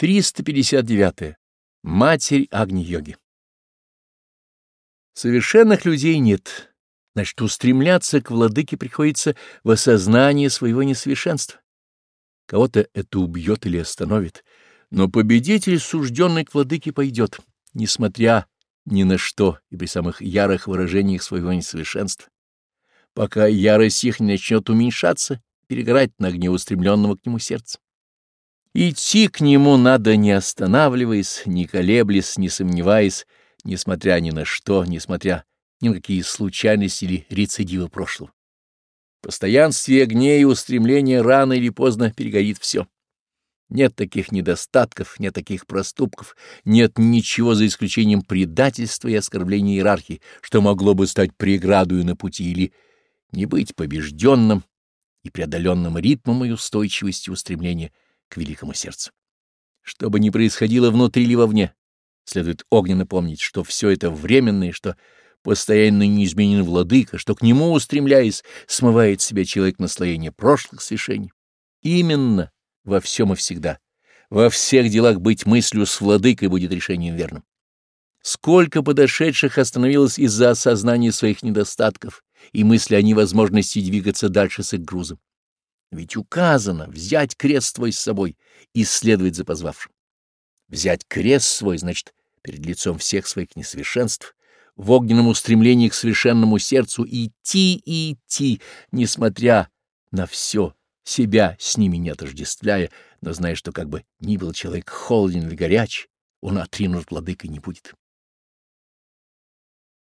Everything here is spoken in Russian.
359. Матерь Агни-йоги. Совершенных людей нет. Значит, устремляться к владыке приходится в осознание своего несовершенства. Кого-то это убьет или остановит, но победитель, сужденный к владыке, пойдет, несмотря ни на что и при самых ярых выражениях своего несовершенства. Пока ярость их не начнет уменьшаться, перегорать на огне устремленного к нему сердца. Идти к нему надо не останавливаясь, не колеблясь, не сомневаясь, несмотря ни на что, несмотря ни на какие случайности или рецидивы прошлого. В постоянстве огней и устремления рано или поздно перегорит все. Нет таких недостатков, нет таких проступков, нет ничего за исключением предательства и оскорбления иерархии, что могло бы стать преградою на пути или не быть побежденным и преодоленным ритмом и устойчивостью устремления – к великому сердцу. Что бы ни происходило внутри или вовне, следует огненно помнить, что все это временное, что постоянно неизменен владыка, что к нему, устремляясь, смывает себя человек наслоение прошлых свершений. Именно во всем и всегда, во всех делах быть мыслью с владыкой будет решением верным. Сколько подошедших остановилось из-за осознания своих недостатков и мысли о невозможности двигаться дальше с их грузом. Ведь указано взять крест свой с собой и следовать за позвавшим. Взять крест свой, значит, перед лицом всех своих несовершенств, в огненном устремлении к совершенному сердцу идти и идти, несмотря на все, себя с ними не отождествляя, но зная, что как бы ни был человек холоден или горяч, он отринут владыкой не будет.